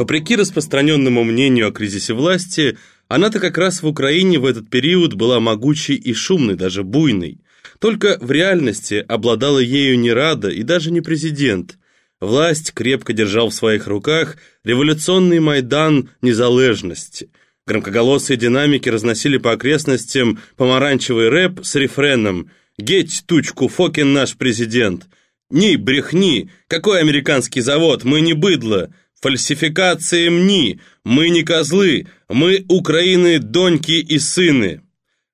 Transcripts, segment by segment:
Вопреки распространенному мнению о кризисе власти, она-то как раз в Украине в этот период была могучей и шумной, даже буйной. Только в реальности обладала ею не Рада и даже не президент. Власть крепко держал в своих руках революционный Майдан незалежности. Громкоголосые динамики разносили по окрестностям помаранчевый рэп с рефреном «Геть тучку, Фокин наш президент!» «Ни, брехни! Какой американский завод? Мы не быдло! Фальсификации мни! Мы не козлы! Мы Украины доньки и сыны!»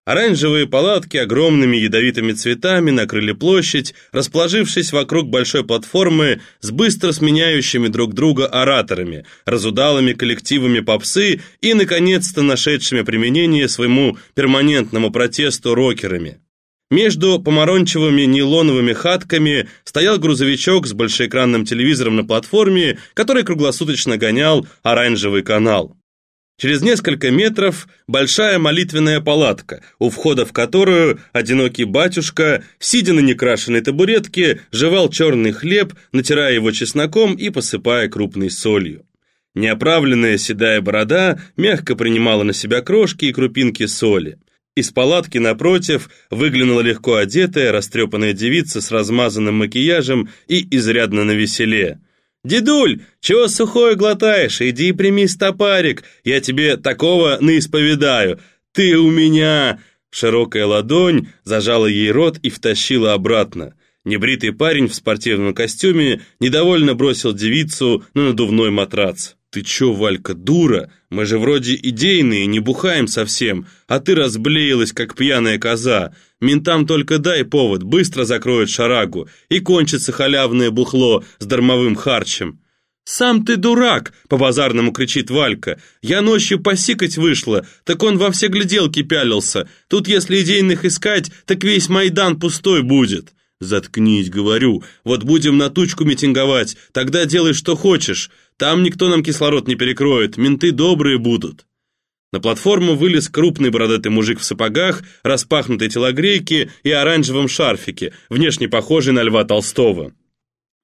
Оранжевые палатки огромными ядовитыми цветами накрыли площадь, расположившись вокруг большой платформы с быстро сменяющими друг друга ораторами, разудалыми коллективами попсы и, наконец-то, нашедшими применение своему перманентному протесту рокерами. Между помаранчевыми нейлоновыми хатками стоял грузовичок с большеэкранным телевизором на платформе, который круглосуточно гонял оранжевый канал. Через несколько метров большая молитвенная палатка, у входа в которую одинокий батюшка, сидя на некрашенной табуретке, жевал черный хлеб, натирая его чесноком и посыпая крупной солью. Неоправленная седая борода мягко принимала на себя крошки и крупинки соли. Из палатки напротив выглянула легко одетая, растрепанная девица с размазанным макияжем и изрядно навеселе. «Дедуль, чего сухое глотаешь? Иди прими стопарик, я тебе такого наисповедаю. Ты у меня...» Широкая ладонь зажала ей рот и втащила обратно. Небритый парень в спортивном костюме недовольно бросил девицу на надувной матрац. «Ты чё, Валька, дура? Мы же вроде идейные, не бухаем совсем, а ты разблеялась, как пьяная коза. Ментам только дай повод, быстро закроют шарагу, и кончится халявное бухло с дармовым харчем». «Сам ты дурак!» — по-базарному кричит Валька. «Я ночью посикать вышла, так он во все гляделки пялился. Тут если идейных искать, так весь Майдан пустой будет». «Заткнись, говорю. Вот будем на тучку митинговать, тогда делай, что хочешь. Там никто нам кислород не перекроет, менты добрые будут». На платформу вылез крупный бородатый мужик в сапогах, распахнутой телогрейке и оранжевом шарфике, внешне похожий на Льва Толстого.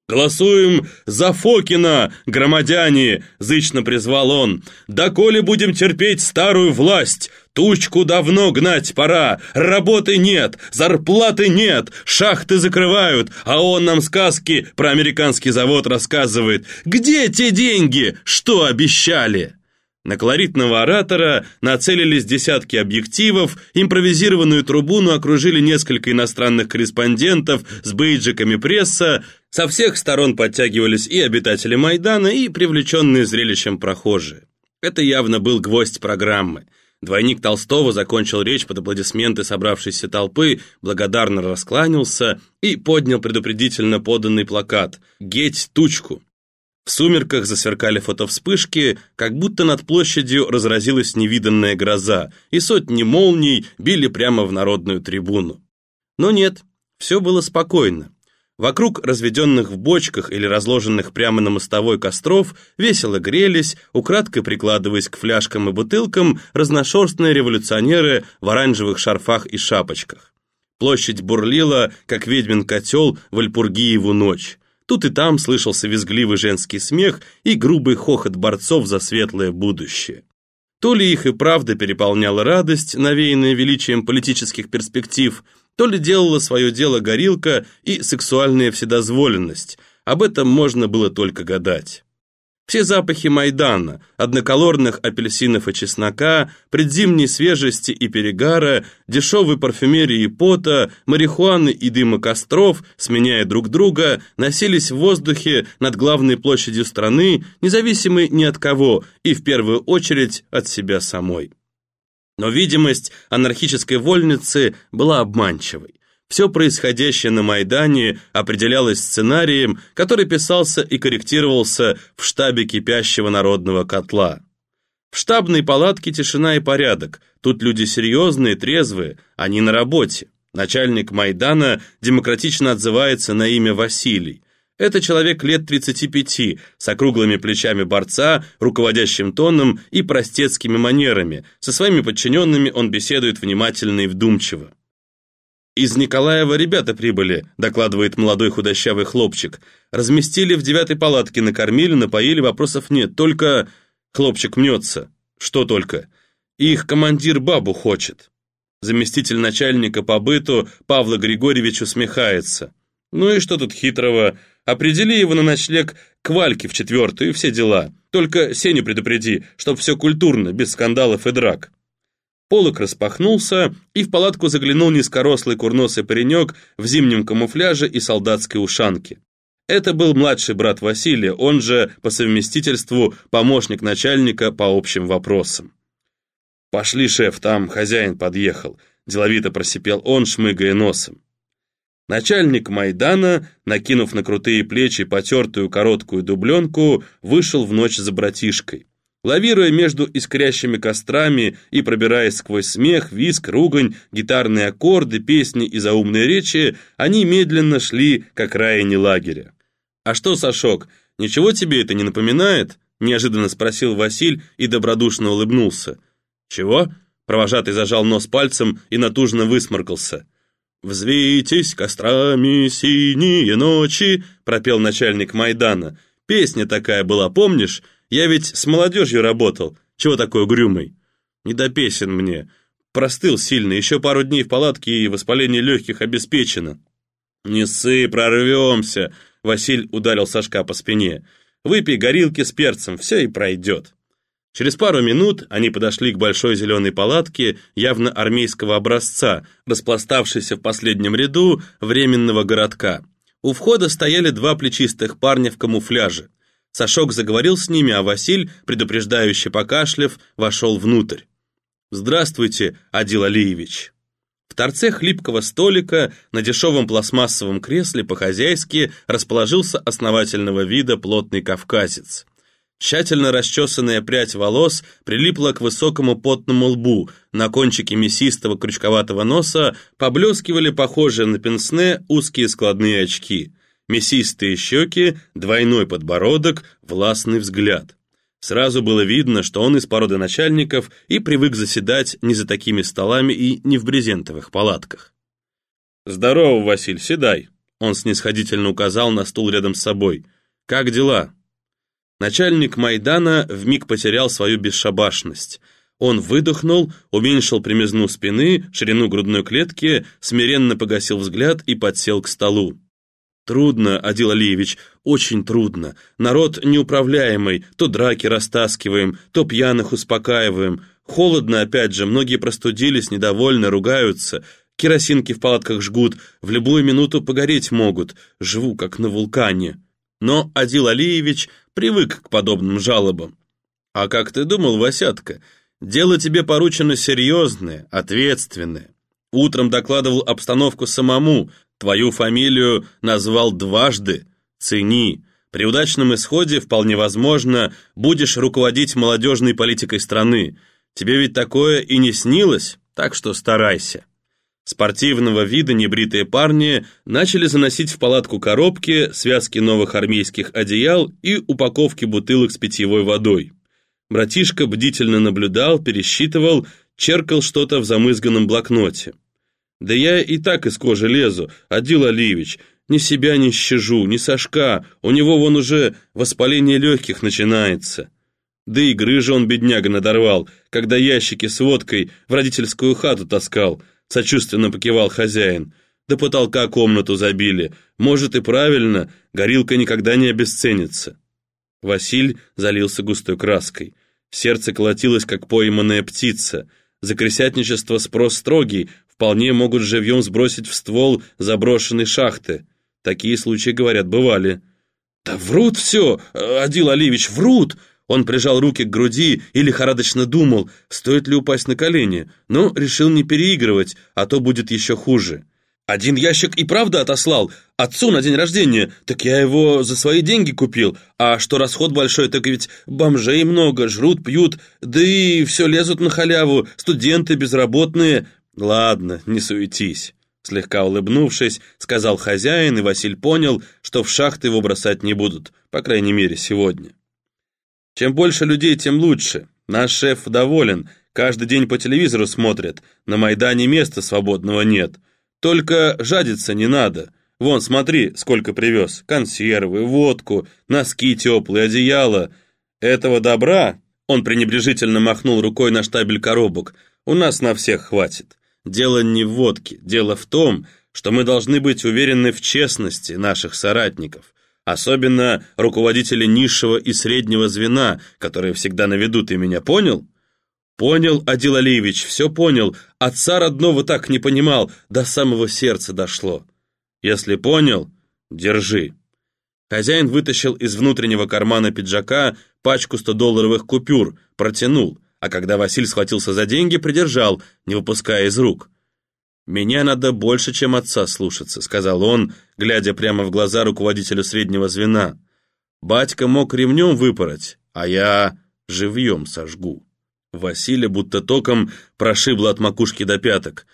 «Голосуем за Фокина, громадяне!» – зычно призвал он. «Доколе будем терпеть старую власть? Тучку давно гнать пора, работы нет, зарплаты нет, шахты закрывают, а он нам сказки про американский завод рассказывает. Где те деньги, что обещали?» На колоритного оратора нацелились десятки объективов, импровизированную трибуну окружили несколько иностранных корреспондентов с бейджиками пресса, со всех сторон подтягивались и обитатели Майдана, и привлеченные зрелищем прохожие. Это явно был гвоздь программы. Двойник Толстого закончил речь под аплодисменты собравшейся толпы, благодарно раскланялся и поднял предупредительно поданный плакат «Геть тучку». В сумерках засверкали фотовспышки, как будто над площадью разразилась невиданная гроза, и сотни молний били прямо в народную трибуну. Но нет, все было спокойно. Вокруг разведенных в бочках или разложенных прямо на мостовой костров весело грелись, украдкой прикладываясь к фляжкам и бутылкам, разношерстные революционеры в оранжевых шарфах и шапочках. Площадь бурлила, как ведьмин котел в Альпургиеву ночь. Тут и там слышался визгливый женский смех и грубый хохот борцов за светлое будущее. То ли их и правда переполняла радость, навеянная величием политических перспектив, то ли делала свое дело горилка и сексуальная вседозволенность. Об этом можно было только гадать. Все запахи Майдана, одноколорных апельсинов и чеснока, предзимней свежести и перегара, дешевой парфюмерии и пота, марихуаны и дыма костров, сменяя друг друга, носились в воздухе над главной площадью страны, независимой ни от кого и в первую очередь от себя самой. Но видимость анархической вольницы была обманчивой. Все происходящее на Майдане определялось сценарием, который писался и корректировался в штабе кипящего народного котла. В штабной палатке тишина и порядок. Тут люди серьезные, трезвые, они на работе. Начальник Майдана демократично отзывается на имя Василий. Это человек лет 35, с округлыми плечами борца, руководящим тоном и простецкими манерами. Со своими подчиненными он беседует внимательно и вдумчиво. «Из Николаева ребята прибыли», — докладывает молодой худощавый хлопчик. «Разместили в девятой палатке, накормили, напоили, вопросов нет. Только...» Хлопчик мнется. «Что только?» «Их командир бабу хочет». Заместитель начальника по быту Павла Григорьевич усмехается. «Ну и что тут хитрого? Определи его на ночлег к Вальке в четвертую и все дела. Только Сеню предупреди, чтоб все культурно, без скандалов и драк». Полок распахнулся, и в палатку заглянул низкорослый курносый паренек в зимнем камуфляже и солдатской ушанке. Это был младший брат Василия, он же по совместительству помощник начальника по общим вопросам. «Пошли, шеф, там хозяин подъехал», – деловито просипел он, шмыгая носом. Начальник Майдана, накинув на крутые плечи потертую короткую дубленку, вышел в ночь за братишкой. Лавируя между искрящими кострами и пробираясь сквозь смех, виск, ругань, гитарные аккорды, песни и заумные речи, они медленно шли к окраине лагеря. «А что, Сашок, ничего тебе это не напоминает?» неожиданно спросил Василь и добродушно улыбнулся. «Чего?» Провожатый зажал нос пальцем и натужно высморкался. «Взвейтесь кострами синие ночи», пропел начальник Майдана. «Песня такая была, помнишь? Я ведь с молодежью работал. Чего такой угрюмый? Не до песен мне. Простыл сильно, еще пару дней в палатке и воспаление легких обеспечено. Не ссы, прорвемся. Василь ударил Сашка по спине. Выпей горилки с перцем, все и пройдет. Через пару минут они подошли к большой зеленой палатке, явно армейского образца, распластавшейся в последнем ряду временного городка. У входа стояли два плечистых парня в камуфляже. Сашок заговорил с ними, а Василь, предупреждающе покашляв, вошел внутрь. «Здравствуйте, Адил Алиевич». В торце хлипкого столика на дешевом пластмассовом кресле по-хозяйски расположился основательного вида плотный кавказец. Тщательно расчесанная прядь волос прилипла к высокому потному лбу, на кончике мясистого крючковатого носа поблескивали похожие на пенсне узкие складные очки – мясистые щеки, двойной подбородок, властный взгляд. Сразу было видно, что он из породы начальников и привык заседать не за такими столами и не в брезентовых палатках. «Здорово, Василь, седай!» Он снисходительно указал на стул рядом с собой. «Как дела?» Начальник Майдана вмиг потерял свою бесшабашность. Он выдохнул, уменьшил примизну спины, ширину грудной клетки, смиренно погасил взгляд и подсел к столу. Трудно, Адил Алиевич, очень трудно. Народ неуправляемый, то драки растаскиваем, то пьяных успокаиваем. Холодно опять же, многие простудились, недовольны, ругаются. Керосинки в палатках жгут, в любую минуту погореть могут. Живу, как на вулкане. Но Адил Алиевич привык к подобным жалобам. А как ты думал, Васятка, дело тебе поручено серьезное, ответственное. Утром докладывал обстановку самому, Твою фамилию назвал дважды. Цени. При удачном исходе, вполне возможно, будешь руководить молодежной политикой страны. Тебе ведь такое и не снилось, так что старайся». Спортивного вида небритые парни начали заносить в палатку коробки, связки новых армейских одеял и упаковки бутылок с питьевой водой. Братишка бдительно наблюдал, пересчитывал, черкал что-то в замызганном блокноте. Да я и так из кожи лезу, Адил Алиевич. Ни себя не щажу, ни Сашка. У него вон уже воспаление легких начинается. Да и грыжа он, бедняга, надорвал, когда ящики с водкой в родительскую хату таскал. Сочувственно покивал хозяин. До потолка комнату забили. Может и правильно, горилка никогда не обесценится. Василь залился густой краской. Сердце колотилось, как пойманная птица. За крысятничество спрос строгий, вполне могут живьем сбросить в ствол заброшенной шахты. Такие случаи, говорят, бывали. «Да врут все, Адил Алиевич, врут!» Он прижал руки к груди и лихорадочно думал, стоит ли упасть на колени, но решил не переигрывать, а то будет еще хуже. Один ящик и правда отослал. Отцу на день рождения. Так я его за свои деньги купил. А что расход большой, так ведь бомжей много, жрут, пьют, да и все лезут на халяву. Студенты, безработные. «Ладно, не суетись», — слегка улыбнувшись, сказал хозяин, и Василь понял, что в шахты его бросать не будут, по крайней мере, сегодня. «Чем больше людей, тем лучше. Наш шеф доволен, каждый день по телевизору смотрят, на Майдане места свободного нет. Только жадиться не надо. Вон, смотри, сколько привез. Консервы, водку, носки теплые, одеяло. Этого добра, он пренебрежительно махнул рукой на штабель коробок, у нас на всех хватит. Дело не в водке, дело в том, что мы должны быть уверены в честности наших соратников, особенно руководители низшего и среднего звена, которые всегда на виду, ты меня понял? Понял, Адил Алиевич, все понял, отца родного так не понимал, до самого сердца дошло. Если понял, держи. Хозяин вытащил из внутреннего кармана пиджака пачку 100-долларовых купюр, протянул, а когда Василь схватился за деньги, придержал, не выпуская из рук. «Меня надо больше, чем отца слушаться», — сказал он, глядя прямо в глаза руководителю среднего звена. «Батька мог ремнем выпороть, а я живьем сожгу». Василия будто током прошибло от макушки до пяток.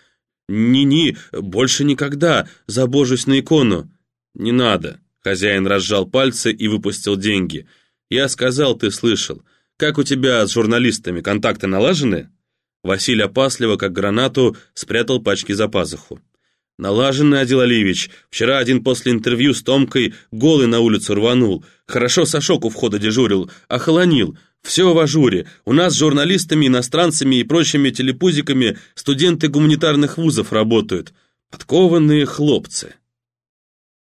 «Ни-ни, больше никогда, забожусь на икону». «Не надо», — хозяин разжал пальцы и выпустил деньги. «Я сказал, ты слышал. Как у тебя с журналистами, контакты налажены?» Василий опасливо, как гранату, спрятал пачки за пазуху. «Налаженный, Адил Алиевич. Вчера один после интервью с Томкой голый на улицу рванул. Хорошо Сашок у входа дежурил, охолонил. Все в ажуре. У нас с журналистами, иностранцами и прочими телепузиками студенты гуманитарных вузов работают. Подкованные хлопцы».